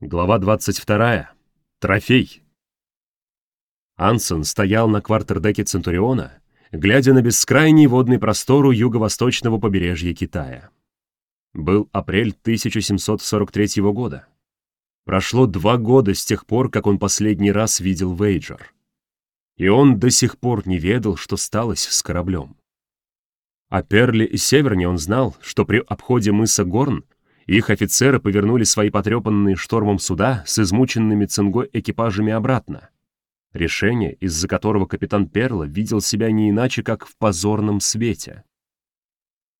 Глава 22. Трофей. Ансен стоял на квартердеке Центуриона, глядя на бескрайний водный простор у юго-восточного побережья Китая. Был апрель 1743 года. Прошло два года с тех пор, как он последний раз видел Вейджер. И он до сих пор не ведал, что сталось с кораблем. О Перле и Северне он знал, что при обходе мыса Горн их офицеры повернули свои потрепанные штормом суда с измученными цингой экипажами обратно. Решение, из-за которого капитан Перла видел себя не иначе, как в позорном свете.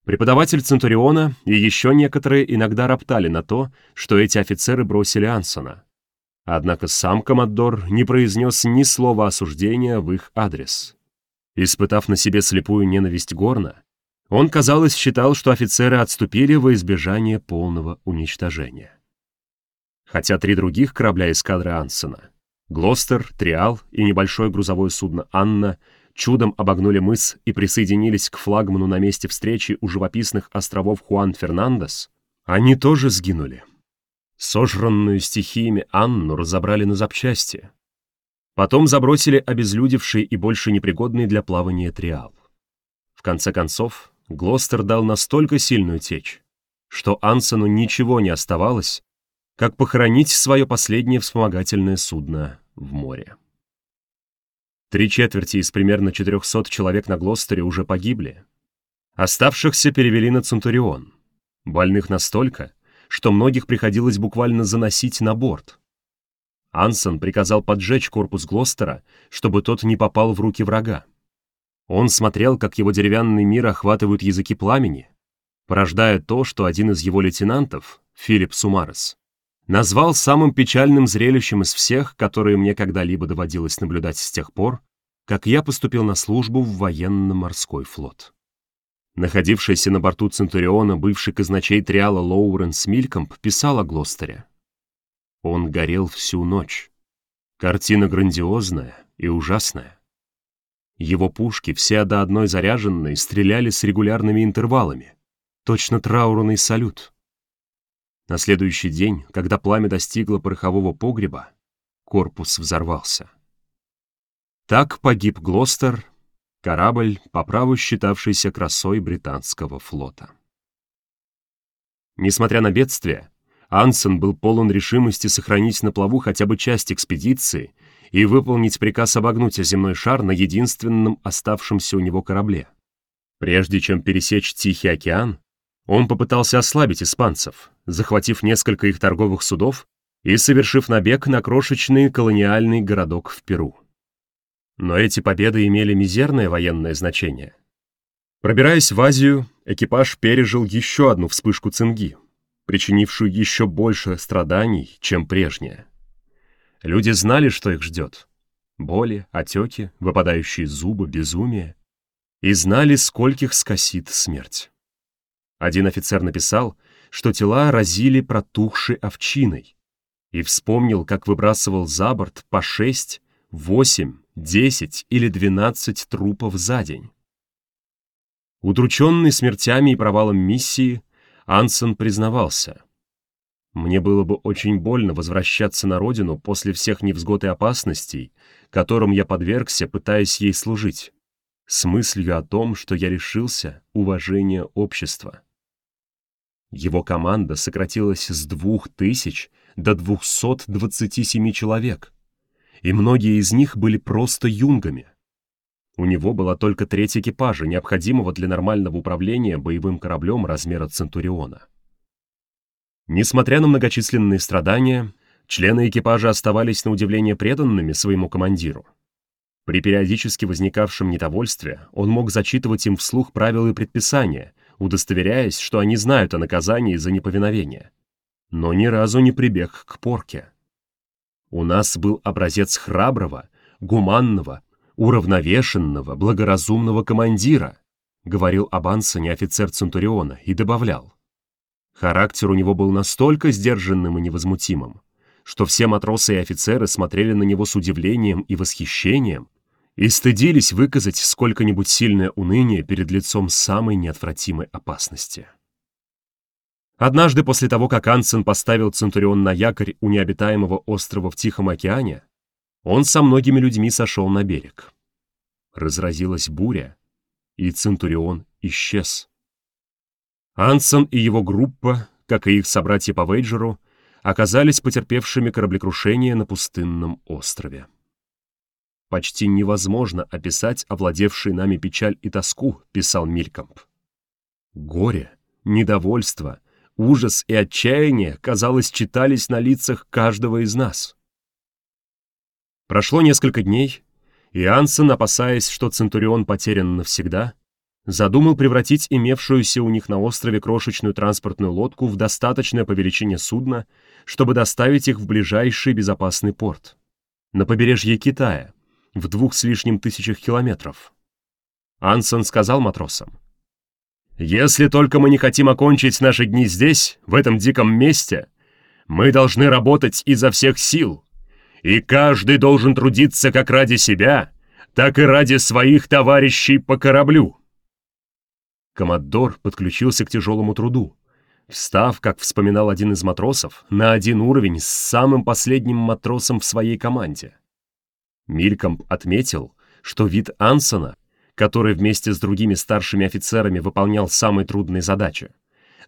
Преподаватель Центуриона и еще некоторые иногда роптали на то, что эти офицеры бросили Ансона. Однако сам командор не произнес ни слова осуждения в их адрес. Испытав на себе слепую ненависть Горна, он, казалось, считал, что офицеры отступили во избежание полного уничтожения. Хотя три других корабля эскадры Ансена — Глостер, Триал и небольшое грузовое судно «Анна» чудом обогнули мыс и присоединились к флагману на месте встречи у живописных островов Хуан-Фернандес, они тоже сгинули. Сожранную стихиями Анну разобрали на запчасти. Потом забросили обезлюдевший и больше непригодный для плавания Триал. В конце концов, Глостер дал настолько сильную течь, что Ансону ничего не оставалось, как похоронить свое последнее вспомогательное судно в море. Три четверти из примерно 400 человек на Глостере уже погибли. Оставшихся перевели на Центурион. Больных настолько, что многих приходилось буквально заносить на борт. Ансон приказал поджечь корпус Глостера, чтобы тот не попал в руки врага. Он смотрел, как его деревянный мир охватывают языки пламени, порождая то, что один из его лейтенантов, Филипп Сумарес, назвал самым печальным зрелищем из всех, которые мне когда-либо доводилось наблюдать с тех пор, как я поступил на службу в военно-морской флот. Находившийся на борту Центуриона бывший казначей Триала Лоуренс Милькомп писал о Глостере. Он горел всю ночь. Картина грандиозная и ужасная. Его пушки, все до одной заряженные, стреляли с регулярными интервалами. Точно траурный салют. На следующий день, когда пламя достигло порохового погреба, корпус взорвался. Так погиб Глостер, корабль, по праву считавшийся красой британского флота. Несмотря на бедствие, Ансен был полон решимости сохранить на плаву хотя бы часть экспедиции и выполнить приказ обогнуть земной шар на единственном оставшемся у него корабле. Прежде чем пересечь Тихий океан, он попытался ослабить испанцев, захватив несколько их торговых судов и совершив набег на крошечный колониальный городок в Перу. Но эти победы имели мизерное военное значение. Пробираясь в Азию, экипаж пережил еще одну вспышку цинги, причинившую еще больше страданий, чем прежняя. Люди знали, что их ждет. Боли, отеки, выпадающие зубы, безумие. И знали, скольких скосит смерть. Один офицер написал, что тела разили протухшей овчиной, и вспомнил, как выбрасывал за борт по шесть, восемь, десять или двенадцать трупов за день. Удрученный смертями и провалом миссии, Ансон признавался — мне было бы очень больно возвращаться на родину после всех невзгод и опасностей, которым я подвергся, пытаясь ей служить, с мыслью о том, что я решился уважения общества. Его команда сократилась с двух тысяч до 227 человек, и многие из них были просто юнгами. У него была только треть экипажа, необходимого для нормального управления боевым кораблем размера «Центуриона». Несмотря на многочисленные страдания, члены экипажа оставались на удивление преданными своему командиру. При периодически возникавшем недовольстве он мог зачитывать им вслух правила и предписания, удостоверяясь, что они знают о наказании за неповиновение. Но ни разу не прибег к порке. У нас был образец храброго, гуманного, уравновешенного, благоразумного командира, говорил об Ансоне офицер Центуриона и добавлял. Характер у него был настолько сдержанным и невозмутимым, что все матросы и офицеры смотрели на него с удивлением и восхищением и стыдились выказать сколько-нибудь сильное уныние перед лицом самой неотвратимой опасности. Однажды после того, как Ансен поставил Центурион на якорь у необитаемого острова в Тихом океане, он со многими людьми сошел на берег. Разразилась буря, и Центурион исчез. Ансен и его группа, как и их собратья по Вейджеру, оказались потерпевшими кораблекрушение на пустынном острове. «Почти невозможно описать овладевшие нами печаль и тоску», — писал Милькомп. Горе, недовольство, ужас и отчаяние, казалось, читались на лицах каждого из нас. Прошло несколько дней, и Ансен, опасаясь, что Центурион потерян навсегда, задумал превратить имевшуюся у них на острове крошечную транспортную лодку в достаточное по величине судно, чтобы доставить их в ближайший безопасный порт, на побережье Китая, в двух с лишним тысячах километров. Ансон сказал матросам, «Если только мы не хотим окончить наши дни здесь, в этом диком месте, мы должны работать изо всех сил, и каждый должен трудиться как ради себя, так и ради своих товарищей по кораблю». Коммодор подключился к тяжелому труду, встав, как вспоминал один из матросов, на один уровень с самым последним матросом в своей команде. Милькомп отметил, что вид Ансона, который вместе с другими старшими офицерами выполнял самые трудные задачи,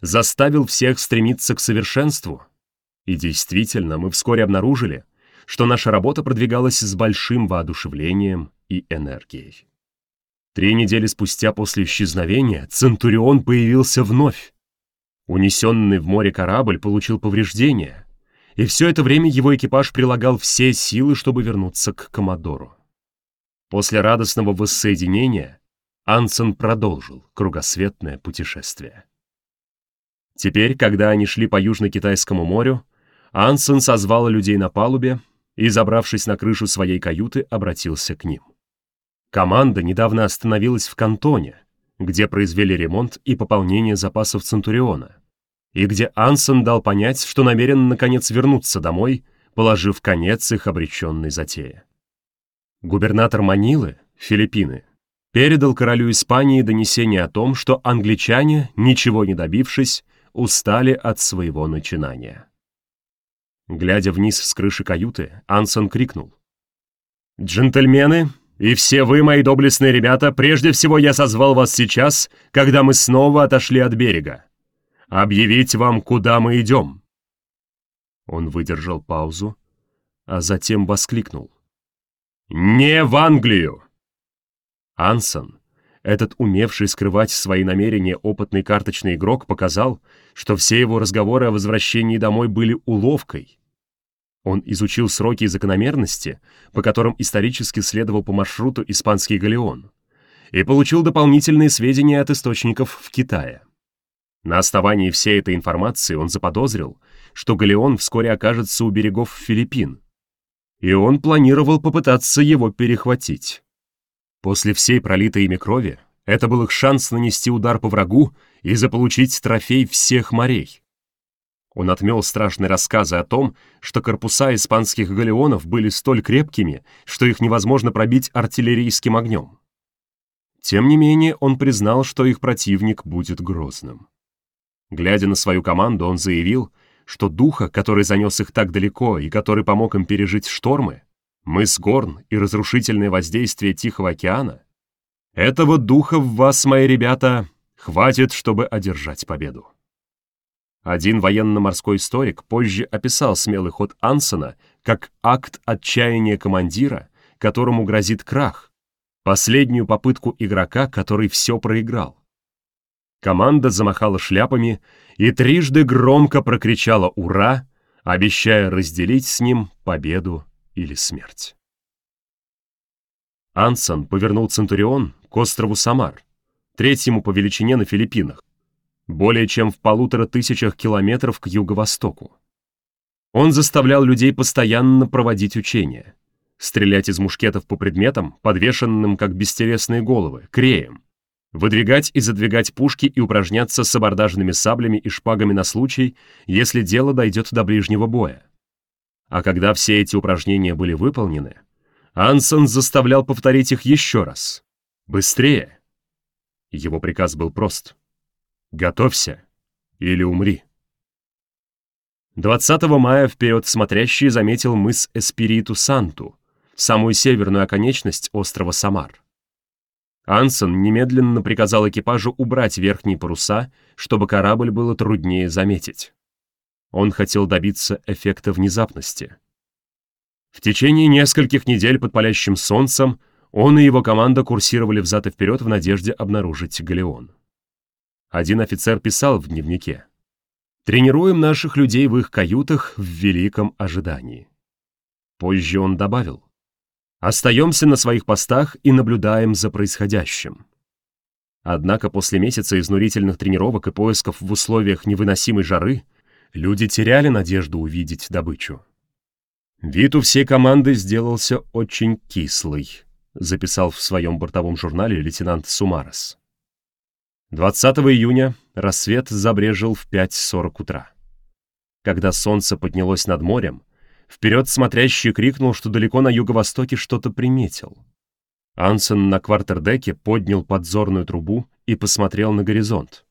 заставил всех стремиться к совершенству. И действительно, мы вскоре обнаружили, что наша работа продвигалась с большим воодушевлением и энергией. Три недели спустя после исчезновения Центурион появился вновь. Унесенный в море корабль получил повреждения, и все это время его экипаж прилагал все силы, чтобы вернуться к Комодору. После радостного воссоединения Ансен продолжил кругосветное путешествие. Теперь, когда они шли по Южно-Китайскому морю, Ансен созвал людей на палубе и, забравшись на крышу своей каюты, обратился к ним. Команда недавно остановилась в Кантоне, где произвели ремонт и пополнение запасов Центуриона, и где Ансон дал понять, что намерен наконец вернуться домой, положив конец их обреченной затее. Губернатор Манилы, Филиппины, передал королю Испании донесение о том, что англичане, ничего не добившись, устали от своего начинания. Глядя вниз с крыши каюты, Ансон крикнул. «Джентльмены, и все вы, мои доблестные ребята, прежде всего я созвал вас сейчас, когда мы снова отошли от берега. Объявить вам, куда мы идем». Он выдержал паузу, а затем воскликнул. «Не в Англию!» Ансон, этот умевший скрывать свои намерения опытный карточный игрок, показал, что все его разговоры о возвращении домой были уловкой, он изучил сроки и закономерности, по которым исторически следовал по маршруту испанский галеон, и получил дополнительные сведения от источников в Китае. На основании всей этой информации он заподозрил, что галеон вскоре окажется у берегов Филиппин, и он планировал попытаться его перехватить. После всей пролитой ими крови это был их шанс нанести удар по врагу и заполучить трофей всех морей. Он отмел страшные рассказы о том, что корпуса испанских галеонов были столь крепкими, что их невозможно пробить артиллерийским огнем. Тем не менее, он признал, что их противник будет грозным. Глядя на свою команду, он заявил, что духа, который занес их так далеко и который помог им пережить штормы, мыс Горн и разрушительное воздействие Тихого океана, этого духа в вас, мои ребята, хватит, чтобы одержать победу. Один военно-морской историк позже описал смелый ход Ансона как акт отчаяния командира, которому грозит крах, последнюю попытку игрока, который все проиграл. Команда замахала шляпами и трижды громко прокричала «Ура!», обещая разделить с ним победу или смерть. Ансон повернул Центурион к острову Самар, третьему по величине на Филиппинах, более чем в полутора тысячах километров к юго-востоку. Он заставлял людей постоянно проводить учения, стрелять из мушкетов по предметам, подвешенным как бестересные головы, креем, выдвигать и задвигать пушки и упражняться с абордажными саблями и шпагами на случай, если дело дойдет до ближнего боя. А когда все эти упражнения были выполнены, Ансон заставлял повторить их еще раз. Быстрее! Его приказ был прост — Готовься или умри. 20 мая вперед смотрящий заметил мыс Эспириту Санту, самую северную оконечность острова Самар. Ансон немедленно приказал экипажу убрать верхние паруса, чтобы корабль было труднее заметить. Он хотел добиться эффекта внезапности. В течение нескольких недель под палящим солнцем он и его команда курсировали взад и вперед в надежде обнаружить галеон. Один офицер писал в дневнике. «Тренируем наших людей в их каютах в великом ожидании». Позже он добавил. «Остаемся на своих постах и наблюдаем за происходящим». Однако после месяца изнурительных тренировок и поисков в условиях невыносимой жары люди теряли надежду увидеть добычу. Вид у всей команды сделался очень кислый, записал в своем бортовом журнале лейтенант Сумарес. 20 июня рассвет забрежил в 5.40 утра. Когда солнце поднялось над морем, вперед смотрящий крикнул, что далеко на юго-востоке что-то приметил. Ансен на квартердеке поднял подзорную трубу и посмотрел на горизонт.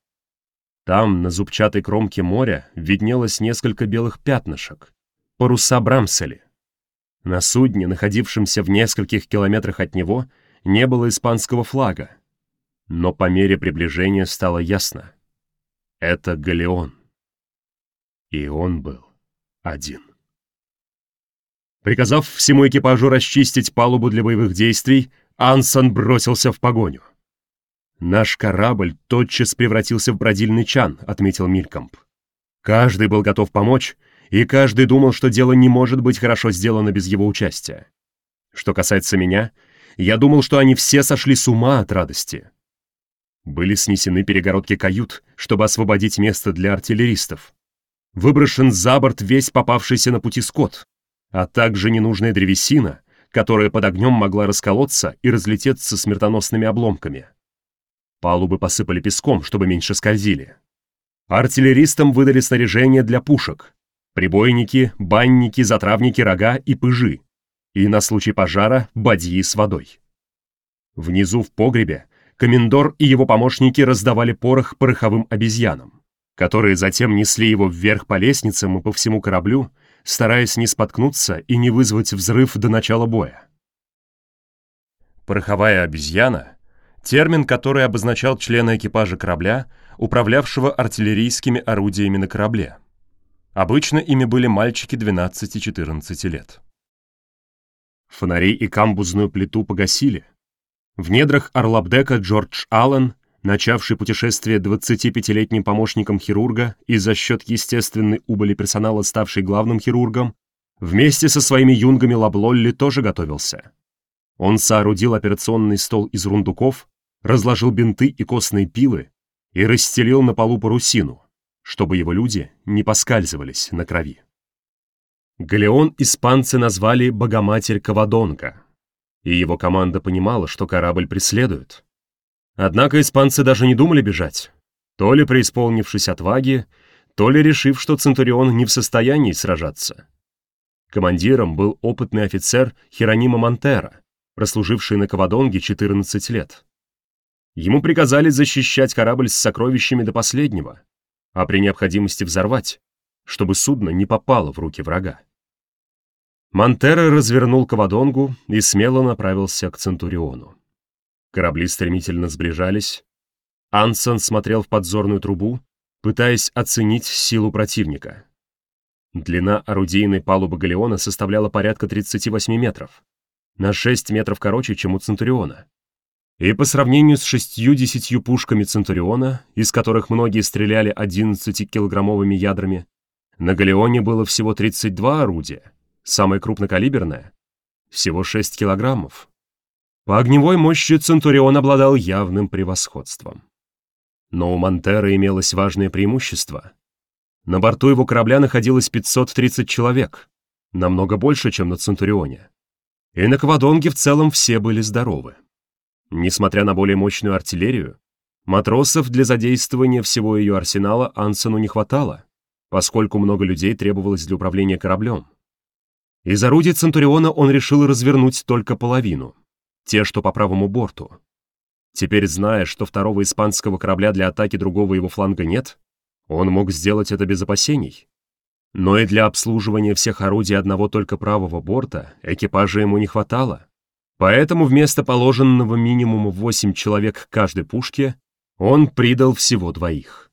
Там, на зубчатой кромке моря, виднелось несколько белых пятнышек, паруса Брамсели. На судне, находившемся в нескольких километрах от него, не было испанского флага, но по мере приближения стало ясно. Это галеон. И он был один. Приказав всему экипажу расчистить палубу для боевых действий, Ансон бросился в погоню. «Наш корабль тотчас превратился в бродильный чан», — отметил Милькомп. Каждый был готов помочь, и каждый думал, что дело не может быть хорошо сделано без его участия. Что касается меня, я думал, что они все сошли с ума от радости. Были снесены перегородки кают, чтобы освободить место для артиллеристов. Выброшен за борт весь попавшийся на пути скот, а также ненужная древесина, которая под огнем могла расколоться и разлететься смертоносными обломками. Палубы посыпали песком, чтобы меньше скользили. Артиллеристам выдали снаряжение для пушек. Прибойники, банники, затравники, рога и пыжи. И на случай пожара бадьи с водой. Внизу в погребе комендор и его помощники раздавали порох пороховым обезьянам, которые затем несли его вверх по лестницам и по всему кораблю, стараясь не споткнуться и не вызвать взрыв до начала боя. Пороховая обезьяна — термин, который обозначал члена экипажа корабля, управлявшего артиллерийскими орудиями на корабле. Обычно ими были мальчики 12-14 лет. Фонари и камбузную плиту погасили, в недрах Орлабдека Джордж Аллен, начавший путешествие 25-летним помощником хирурга и за счет естественной убыли персонала ставший главным хирургом, вместе со своими юнгами Лаблолли тоже готовился. Он соорудил операционный стол из рундуков, разложил бинты и костные пилы и расстелил на полу парусину, чтобы его люди не поскальзывались на крови. Галеон испанцы назвали «Богоматерь Кавадонга», и его команда понимала, что корабль преследует. Однако испанцы даже не думали бежать, то ли преисполнившись отваги, то ли решив, что Центурион не в состоянии сражаться. Командиром был опытный офицер Херонима Монтера, прослуживший на Кавадонге 14 лет. Ему приказали защищать корабль с сокровищами до последнего, а при необходимости взорвать, чтобы судно не попало в руки врага. Монтеро развернул Кавадонгу и смело направился к Центуриону. Корабли стремительно сближались. Ансон смотрел в подзорную трубу, пытаясь оценить силу противника. Длина орудийной палубы Галеона составляла порядка 38 метров, на 6 метров короче, чем у Центуриона. И по сравнению с шестью-десятью пушками Центуриона, из которых многие стреляли 11-килограммовыми ядрами, на Галеоне было всего 32 орудия, самое крупнокалиберное — всего 6 килограммов. По огневой мощи Центурион обладал явным превосходством. Но у Монтера имелось важное преимущество. На борту его корабля находилось 530 человек, намного больше, чем на Центурионе. И на Квадонге в целом все были здоровы. Несмотря на более мощную артиллерию, матросов для задействования всего ее арсенала Ансену не хватало, поскольку много людей требовалось для управления кораблем. Из орудий Центуриона он решил развернуть только половину, те, что по правому борту. Теперь, зная, что второго испанского корабля для атаки другого его фланга нет, он мог сделать это без опасений. Но и для обслуживания всех орудий одного только правого борта экипажа ему не хватало. Поэтому вместо положенного минимума 8 человек каждой пушке он придал всего двоих.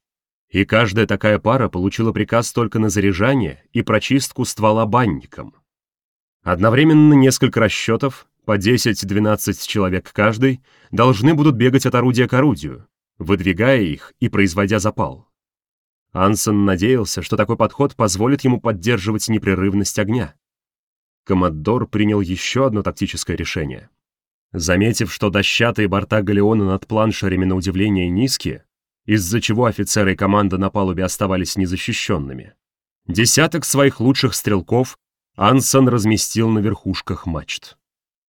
И каждая такая пара получила приказ только на заряжание и прочистку ствола банником. Одновременно несколько расчетов, по 10-12 человек каждый, должны будут бегать от орудия к орудию, выдвигая их и производя запал. Ансон надеялся, что такой подход позволит ему поддерживать непрерывность огня. Коммодор принял еще одно тактическое решение. Заметив, что дощатые борта галеона над планшерами на удивление низкие, из-за чего офицеры и команда на палубе оставались незащищенными, десяток своих лучших стрелков Ансон разместил на верхушках мачт.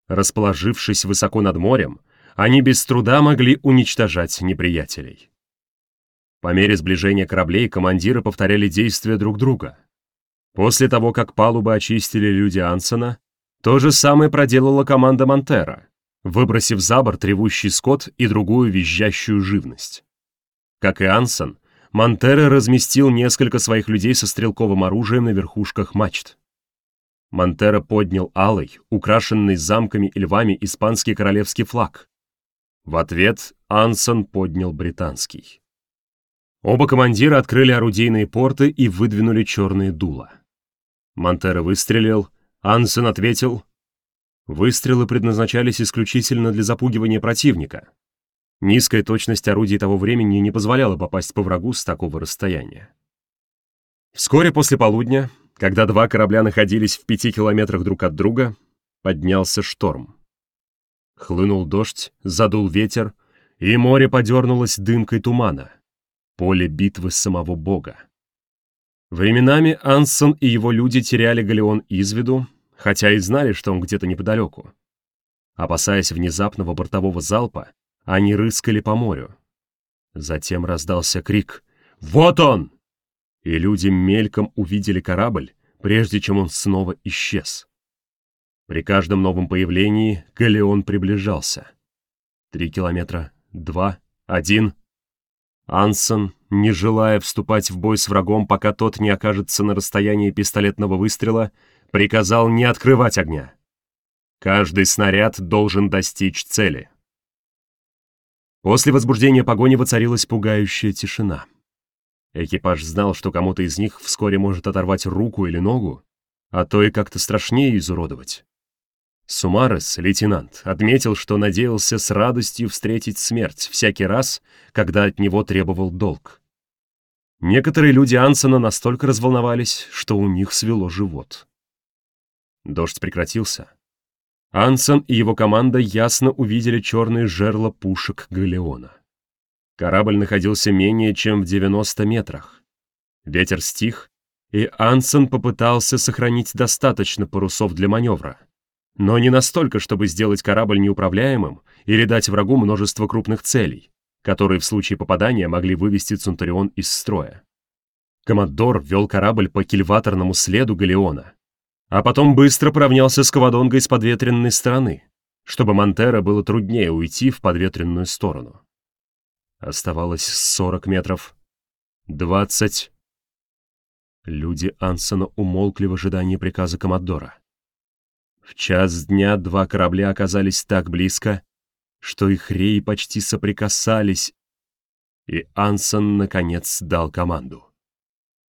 Расположившись высоко над морем, они без труда могли уничтожать неприятелей. По мере сближения кораблей командиры повторяли действия друг друга. После того, как палубы очистили люди Ансона, то же самое проделала команда Монтера, выбросив за борт ревущий скот и другую визжащую живность. Как и Ансон, Монтера разместил несколько своих людей со стрелковым оружием на верхушках мачт. Монтера поднял алый, украшенный замками и львами испанский королевский флаг. В ответ Ансон поднял британский. Оба командира открыли орудийные порты и выдвинули черные дула. Монтера выстрелил, Ансен ответил. Выстрелы предназначались исключительно для запугивания противника. Низкая точность орудий того времени не позволяла попасть по врагу с такого расстояния. Вскоре после полудня, когда два корабля находились в пяти километрах друг от друга, поднялся шторм. Хлынул дождь, задул ветер, и море подернулось дымкой тумана — поле битвы самого бога. Временами Ансон и его люди теряли Галеон из виду, хотя и знали, что он где-то неподалеку. Опасаясь внезапного бортового залпа, они рыскали по морю. Затем раздался крик «Вот он!» И люди мельком увидели корабль, прежде чем он снова исчез. При каждом новом появлении Галеон приближался. Три километра, два, один — Ансон, не желая вступать в бой с врагом, пока тот не окажется на расстоянии пистолетного выстрела, приказал не открывать огня. Каждый снаряд должен достичь цели. После возбуждения погони воцарилась пугающая тишина. Экипаж знал, что кому-то из них вскоре может оторвать руку или ногу, а то и как-то страшнее изуродовать. Сумарес, лейтенант, отметил, что надеялся с радостью встретить смерть всякий раз, когда от него требовал долг. Некоторые люди Ансона настолько разволновались, что у них свело живот. Дождь прекратился. Ансон и его команда ясно увидели черные жерла пушек Галеона. Корабль находился менее чем в 90 метрах. Ветер стих, и Ансон попытался сохранить достаточно парусов для маневра но не настолько, чтобы сделать корабль неуправляемым или дать врагу множество крупных целей, которые в случае попадания могли вывести Центурион из строя. Коммодор вел корабль по кильваторному следу Галеона, а потом быстро поравнялся с Кавадонгой с подветренной стороны, чтобы Монтера было труднее уйти в подветренную сторону. Оставалось 40 метров. 20. Люди Ансона умолкли в ожидании приказа Коммодора. В час дня два корабля оказались так близко, что их реи почти соприкасались, и Ансон, наконец, дал команду.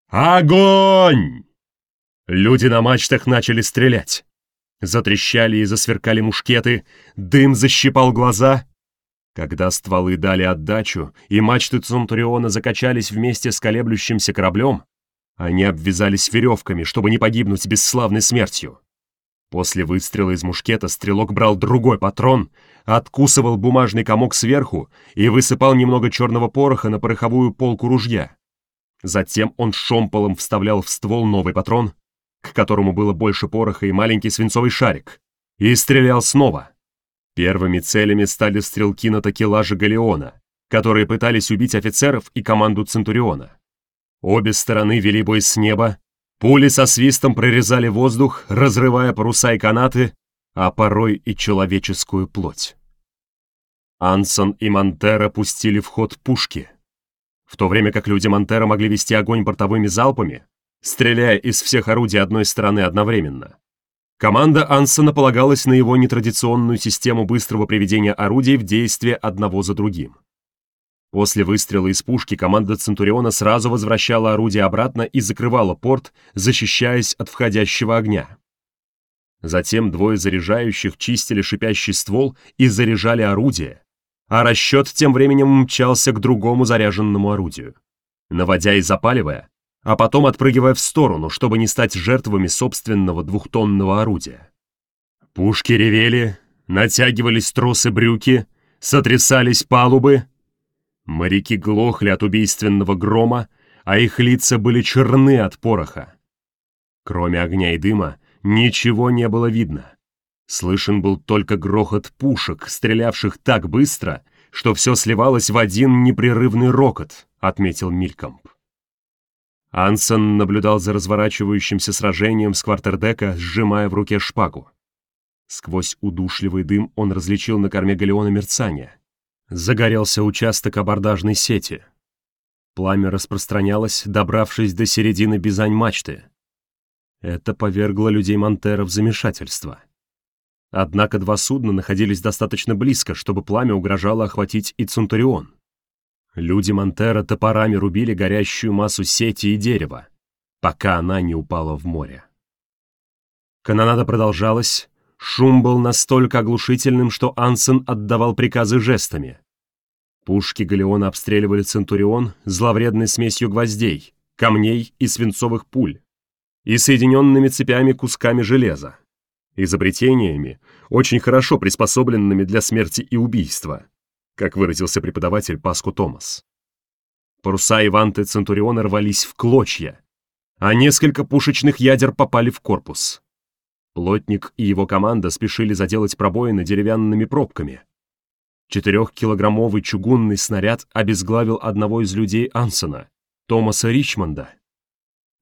«Огонь!» Люди на мачтах начали стрелять. Затрещали и засверкали мушкеты, дым защипал глаза. Когда стволы дали отдачу, и мачты Центуриона закачались вместе с колеблющимся кораблем, они обвязались веревками, чтобы не погибнуть бесславной смертью. После выстрела из мушкета стрелок брал другой патрон, откусывал бумажный комок сверху и высыпал немного черного пороха на пороховую полку ружья. Затем он шомполом вставлял в ствол новый патрон, к которому было больше пороха и маленький свинцовый шарик, и стрелял снова. Первыми целями стали стрелки на такелаже Галеона, которые пытались убить офицеров и команду Центуриона. Обе стороны вели бой с неба, Пули со свистом прорезали воздух, разрывая паруса и канаты, а порой и человеческую плоть. Ансон и Монтера пустили в ход пушки. В то время как люди Монтера могли вести огонь бортовыми залпами, стреляя из всех орудий одной стороны одновременно. Команда Ансона полагалась на его нетрадиционную систему быстрого приведения орудий в действие одного за другим. После выстрела из пушки команда Центуриона сразу возвращала орудие обратно и закрывала порт, защищаясь от входящего огня. Затем двое заряжающих чистили шипящий ствол и заряжали орудие, а расчет тем временем мчался к другому заряженному орудию, наводя и запаливая, а потом отпрыгивая в сторону, чтобы не стать жертвами собственного двухтонного орудия. Пушки ревели, натягивались тросы брюки, сотрясались палубы, Моряки глохли от убийственного грома, а их лица были черны от пороха. Кроме огня и дыма, ничего не было видно. Слышен был только грохот пушек, стрелявших так быстро, что все сливалось в один непрерывный рокот, отметил Милькомп. Ансон наблюдал за разворачивающимся сражением с квартердека, сжимая в руке шпагу. Сквозь удушливый дым он различил на корме галеона мерцание загорелся участок абордажной сети. Пламя распространялось, добравшись до середины бизань-мачты. Это повергло людей Монтера в замешательство. Однако два судна находились достаточно близко, чтобы пламя угрожало охватить и Центурион. Люди Монтера топорами рубили горящую массу сети и дерева, пока она не упала в море. Канонада продолжалась, шум был настолько оглушительным, что Ансен отдавал приказы жестами. Пушки Галеона обстреливали Центурион зловредной смесью гвоздей, камней и свинцовых пуль, и соединенными цепями кусками железа, изобретениями, очень хорошо приспособленными для смерти и убийства, как выразился преподаватель Паску Томас. Паруса и ванты Центуриона рвались в клочья, а несколько пушечных ядер попали в корпус. Плотник и его команда спешили заделать пробоины деревянными пробками — Четырехкилограммовый чугунный снаряд обезглавил одного из людей Ансона, Томаса Ричмонда.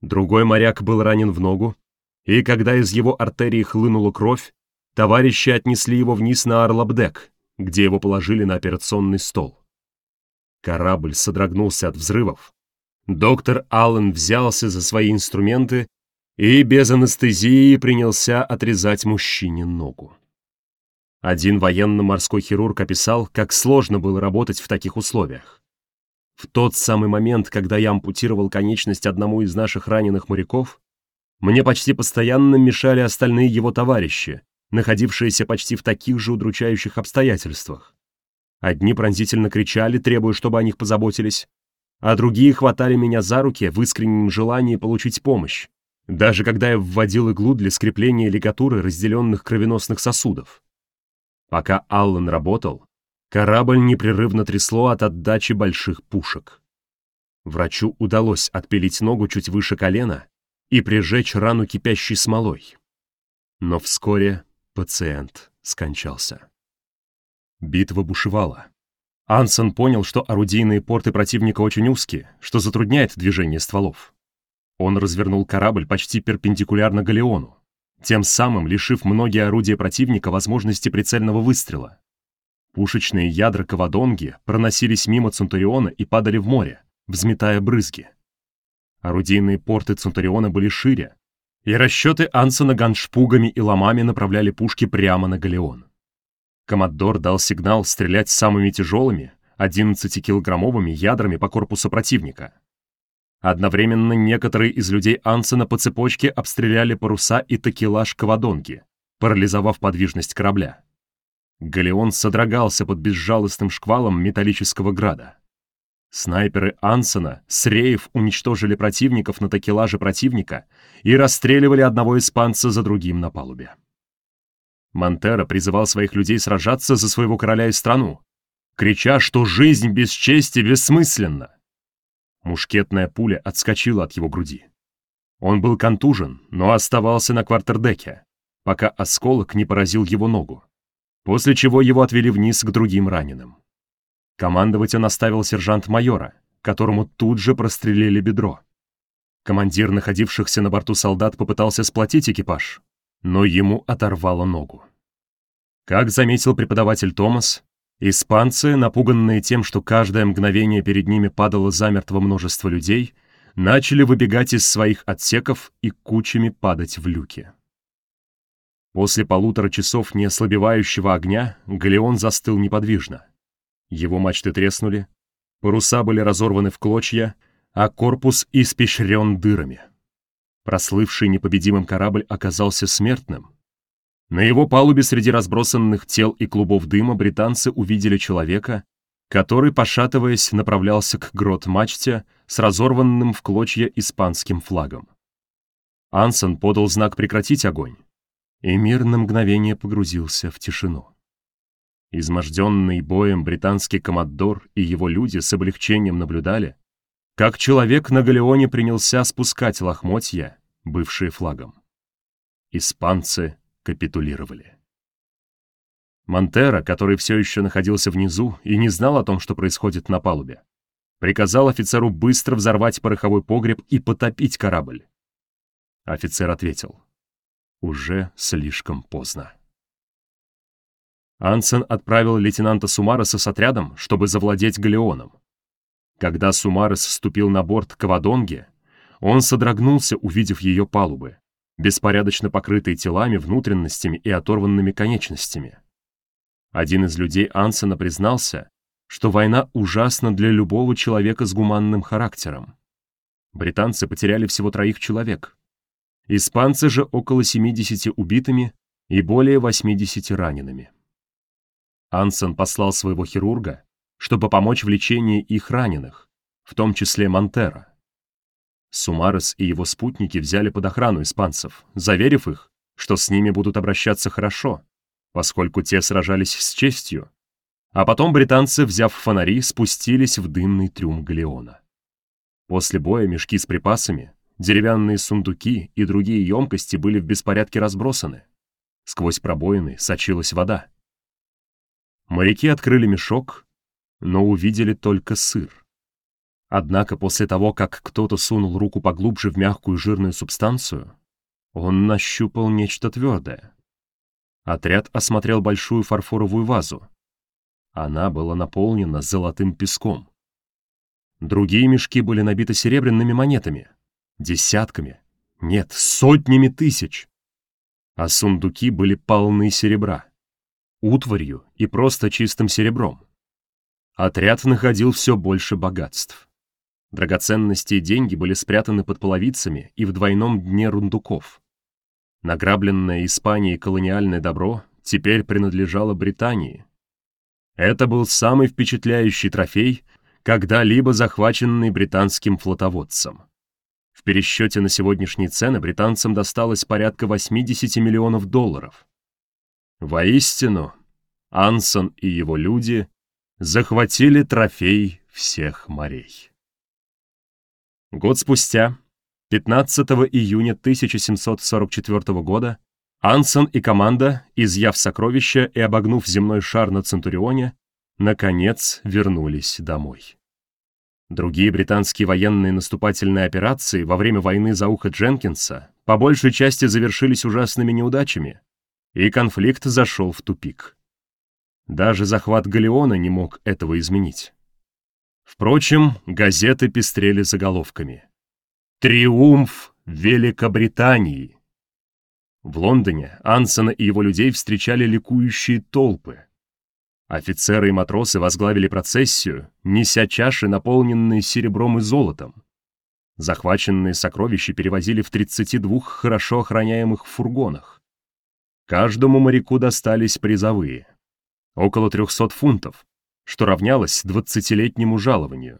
Другой моряк был ранен в ногу, и когда из его артерии хлынула кровь, товарищи отнесли его вниз на Арлабдек, где его положили на операционный стол. Корабль содрогнулся от взрывов. Доктор Аллен взялся за свои инструменты и без анестезии принялся отрезать мужчине ногу. Один военно-морской хирург описал, как сложно было работать в таких условиях. В тот самый момент, когда я ампутировал конечность одному из наших раненых моряков, мне почти постоянно мешали остальные его товарищи, находившиеся почти в таких же удручающих обстоятельствах. Одни пронзительно кричали, требуя, чтобы о них позаботились, а другие хватали меня за руки в искреннем желании получить помощь, даже когда я вводил иглу для скрепления лигатуры разделенных кровеносных сосудов. Пока Аллан работал, корабль непрерывно трясло от отдачи больших пушек. Врачу удалось отпилить ногу чуть выше колена и прижечь рану кипящей смолой. Но вскоре пациент скончался. Битва бушевала. Ансон понял, что орудийные порты противника очень узкие, что затрудняет движение стволов. Он развернул корабль почти перпендикулярно галеону тем самым лишив многие орудия противника возможности прицельного выстрела. Пушечные ядра Кавадонги проносились мимо Центуриона и падали в море, взметая брызги. Орудийные порты Центуриона были шире, и расчеты Ансона ганшпугами и ломами направляли пушки прямо на галеон. Коммодор дал сигнал стрелять самыми тяжелыми, 11-килограммовыми ядрами по корпусу противника. Одновременно некоторые из людей Ансена по цепочке обстреляли паруса и такелаж Кавадонги, парализовав подвижность корабля. Галеон содрогался под безжалостным шквалом металлического града. Снайперы Ансена с реев уничтожили противников на такелаже противника и расстреливали одного испанца за другим на палубе. Монтера призывал своих людей сражаться за своего короля и страну, крича, что жизнь без чести бессмысленна. Мушкетная пуля отскочила от его груди. Он был контужен, но оставался на квартердеке, пока осколок не поразил его ногу, после чего его отвели вниз к другим раненым. Командовать он оставил сержант-майора, которому тут же прострелили бедро. Командир находившихся на борту солдат попытался сплотить экипаж, но ему оторвало ногу. Как заметил преподаватель Томас, Испанцы, напуганные тем, что каждое мгновение перед ними падало замертво множество людей, начали выбегать из своих отсеков и кучами падать в люки. После полутора часов неослабевающего огня Галеон застыл неподвижно. Его мачты треснули, паруса были разорваны в клочья, а корпус испещрен дырами. Прослывший непобедимым корабль оказался смертным. На его палубе среди разбросанных тел и клубов дыма британцы увидели человека, который, пошатываясь, направлялся к грот-мачте с разорванным в клочья испанским флагом. Ансон подал знак прекратить огонь, и мир на мгновение погрузился в тишину. Изможденный боем британский коммодор и его люди с облегчением наблюдали, как человек на галеоне принялся спускать лохмотья, бывшие флагом. Испанцы капитулировали. Монтера, который все еще находился внизу и не знал о том, что происходит на палубе, приказал офицеру быстро взорвать пороховой погреб и потопить корабль. Офицер ответил. Уже слишком поздно. Ансен отправил лейтенанта Сумареса с отрядом, чтобы завладеть галеоном. Когда Сумарес вступил на борт Кавадонги, он содрогнулся, увидев ее палубы, беспорядочно покрытые телами, внутренностями и оторванными конечностями. Один из людей Ансена признался, что война ужасна для любого человека с гуманным характером. Британцы потеряли всего троих человек. Испанцы же около 70 убитыми и более 80 ранеными. Ансен послал своего хирурга, чтобы помочь в лечении их раненых, в том числе Монтера. Сумарес и его спутники взяли под охрану испанцев, заверив их, что с ними будут обращаться хорошо, поскольку те сражались с честью. А потом британцы, взяв фонари, спустились в дымный трюм галеона. После боя мешки с припасами, деревянные сундуки и другие емкости были в беспорядке разбросаны. Сквозь пробоины сочилась вода. Моряки открыли мешок, но увидели только сыр. Однако после того, как кто-то сунул руку поглубже в мягкую жирную субстанцию, он нащупал нечто твердое. Отряд осмотрел большую фарфоровую вазу. Она была наполнена золотым песком. Другие мешки были набиты серебряными монетами, десятками, нет, сотнями тысяч. А сундуки были полны серебра утварью и просто чистым серебром. Отряд находил все больше богатств. Драгоценности и деньги были спрятаны под половицами и в двойном дне рундуков. Награбленное Испанией колониальное добро теперь принадлежало Британии. Это был самый впечатляющий трофей, когда-либо захваченный британским флотоводцем. В пересчете на сегодняшние цены британцам досталось порядка 80 миллионов долларов. Воистину, Ансон и его люди захватили трофей всех морей. Год спустя, 15 июня 1744 года, Ансон и команда, изъяв сокровища и обогнув земной шар на Центурионе, наконец вернулись домой. Другие британские военные наступательные операции во время войны за ухо Дженкинса по большей части завершились ужасными неудачами, и конфликт зашел в тупик. Даже захват Галеона не мог этого изменить. Впрочем, газеты пестрели заголовками. «Триумф Великобритании!» В Лондоне Ансона и его людей встречали ликующие толпы. Офицеры и матросы возглавили процессию, неся чаши, наполненные серебром и золотом. Захваченные сокровища перевозили в 32 хорошо охраняемых фургонах. Каждому моряку достались призовые. Около 300 фунтов, что равнялось 20-летнему жалованию.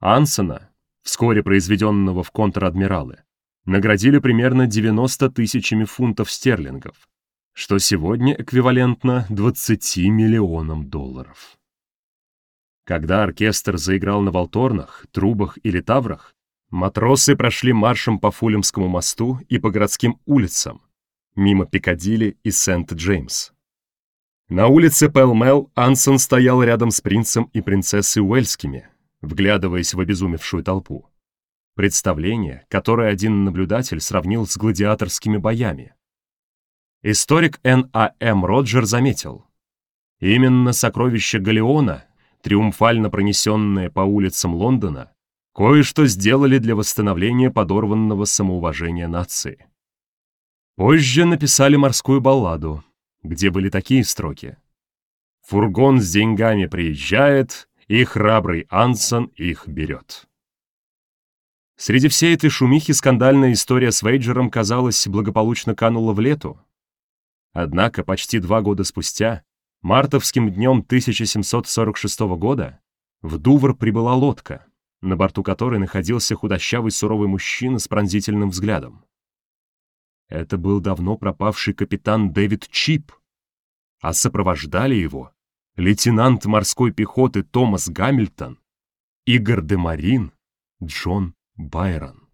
Ансона, вскоре произведенного в контр-адмиралы, наградили примерно 90 тысячами фунтов стерлингов, что сегодня эквивалентно 20 миллионам долларов. Когда оркестр заиграл на волторнах, трубах или таврах, матросы прошли маршем по Фулемскому мосту и по городским улицам, мимо Пикадилли и Сент-Джеймс. На улице Пэлмел Ансон стоял рядом с принцем и принцессой Уэльскими, вглядываясь в обезумевшую толпу. Представление, которое один наблюдатель сравнил с гладиаторскими боями. Историк Н.А.М. Роджер заметил, именно сокровища Галеона, триумфально пронесенные по улицам Лондона, кое-что сделали для восстановления подорванного самоуважения нации. Позже написали морскую балладу, где были такие строки. «Фургон с деньгами приезжает, и храбрый Ансон их берет». Среди всей этой шумихи скандальная история с Вейджером, казалось, благополучно канула в лету. Однако почти два года спустя, мартовским днем 1746 года, в Дувр прибыла лодка, на борту которой находился худощавый суровый мужчина с пронзительным взглядом. Это был давно пропавший капитан Дэвид Чип, а сопровождали его лейтенант морской пехоты Томас Гамильтон, Игорь де Марин, Джон Байрон.